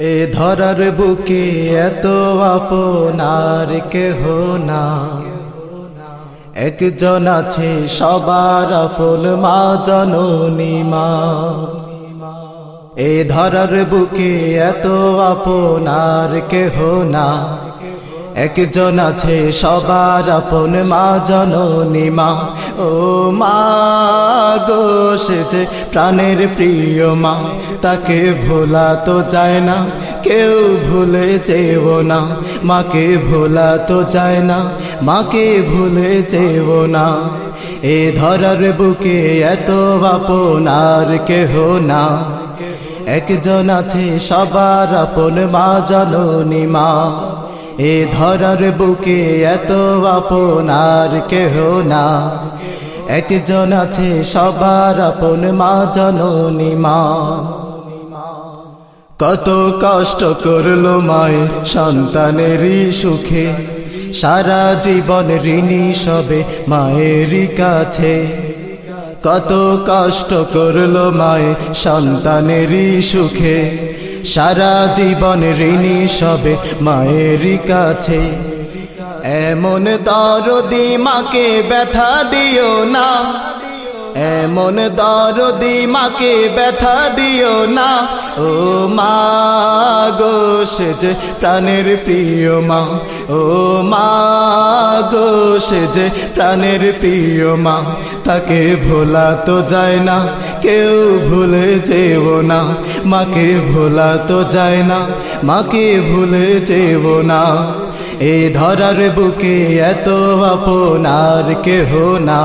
এ ধরার বুকে এত আপনার কেহ না। একজন আছে সবার আপন মা জননী মা। এ ধরার বুকে এত আপনার কেহ না। একজন আছে সবার আপন মা, জননী মা। ও মা গো, সে প্রাণের প্রিয় মা, তাকে ভোলা তো যায় না, কেউ ভুলে যেও না। মাকে ভোলা তো যায় না, মাকে ভুলে যেও না। এ ধরার বুকে এত আপনার কেহ না। একজন আছে সবার আপন মা, জননী মা। এ ধরার বুকে এত আপনার কেহ না। একজন আছে সবার আপন মা জননী মা। কত কষ্ট করল মায় সন্তানেরই সুখে। সারা জীবন ঋণী সবে মায়েরই কাছে। কত কষ্ট করল মায় সন্তানেরই সুখে। সারা জীবন ঋণী সবে মায়ের কাছে। এমন দরদি মাকে ব্যথা দিও না। এমন দরদি মাকে ব্যথা দিও না। ও মা গো, সে যে প্রাণের প্রিয় মা। ও মা গো, সে যে প্রাণের প্রিয় মা। তাকে ভোলা তো যায় না, কেউ ভুলে যেও না। মাকে ভোলা তো যায় না, মাকে ভুলে যেও না। এ ধরার বুকে এত আপনার কেহ না।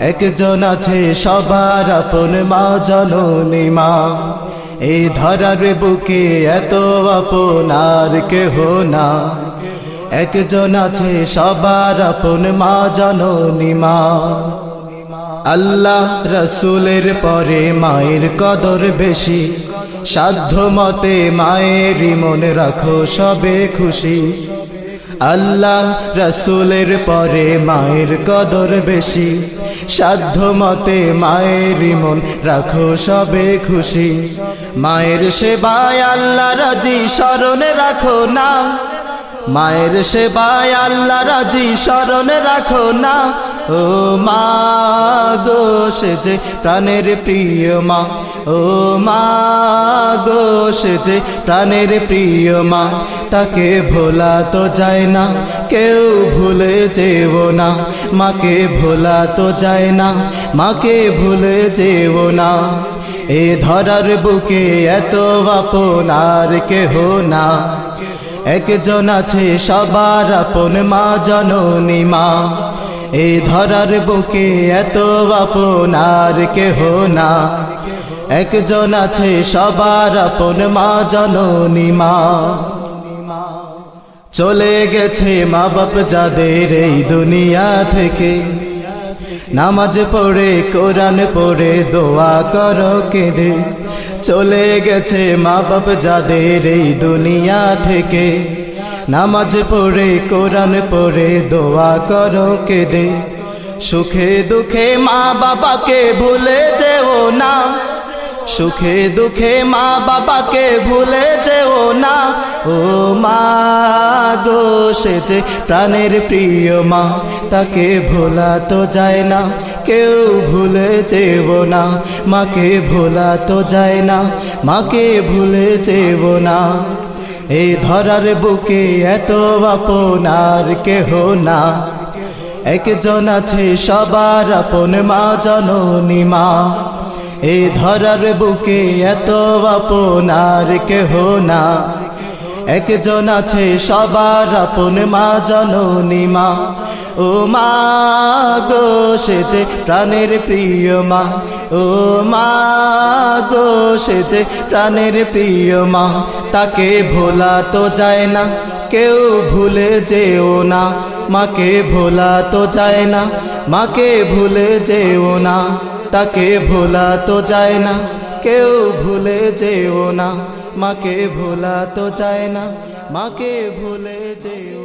একজন আছে সবার আপন মা, জননী মা। এই ধরার বুকে এত আপনার কেহ না। একজন আছে সবার আপন মা, জননী মা। আল্লাহ রসুলের পরে মায়ের কদর বেশি। সাধ্য মতে মায়ের মনে রাখো সবে খুশি। আল্লাহ রসুলের পরে মায়ের কদর বেশি। সাধ্য মতে মায়ের মন রাখো সবে খুশি। মায়ের সেবায় আল্লাহ রাজি, স্মরণে রাখো না। মায়ের সেবায় আল্লাহ রাজি, স্মরণে রাখো না। ও মা গো, সে যে প্রাণের প্রিয় মা ও মা গো যে প্রাণের প্রিয় মা, তাকে ভোলা তো যায় না, কেউ ভুলে যেও না। মাকে ভোলা তো যায় না, মাকে ভুলে যেও না। এ ধরার বুকে এত আপনার কেহ না। একজন আছে সবার আপন মা, জননী মা। এই ধরার বুকে এত আপনার কেহ না। একজন আছে সবার আপন মা, জননী মা। চলে গেছে মা বাপ যাদের এই দুনিয়া থেকে। নামাজ পড়ে, কোরআন পড়ে, দোয়া করো কেঁদে। চলে গেছে মা বাপ যাদের এই দুনিয়া থেকে। নামাজ পড়ে, কোরআন পড়ে, দোয়া করো কেঁদে। সুখে দুঃখে মা বাবাকে ভুলে যেও না। সুখে দুঃখে মা বাবাকে ভুলে যেও না। ও মা গো যে প্রাণের প্রিয় মা, তাকে ভোলা তো যায় না, কেউ ভুলে যেও না। মাকে ভোলা তো যায় না, মাকে ভুলে যেও না। এই ধরার বুকে এত আপনার কেহ না। একজন আছে সবার আপন মা, জননী মা। এই ধরার বুকে এত আপনার কেহ না। একজন আছে সবার আপন মা জননী মা। ও মা গো, সে যে প্রাণের প্রিয় মা। ও মা গো, সে যে প্রাণের প্রিয় মা। তাকে ভোলা তো যায় না, কেউ ভুলে যেও না। মাকে ভোলা তো যায় না, মাকে ভুলে যেও না। তাকে ভোলা তো যায় না, কেউ ভুলে যেও না। মাকে ভোলা তো যায় না, মাকে ভুলে যেও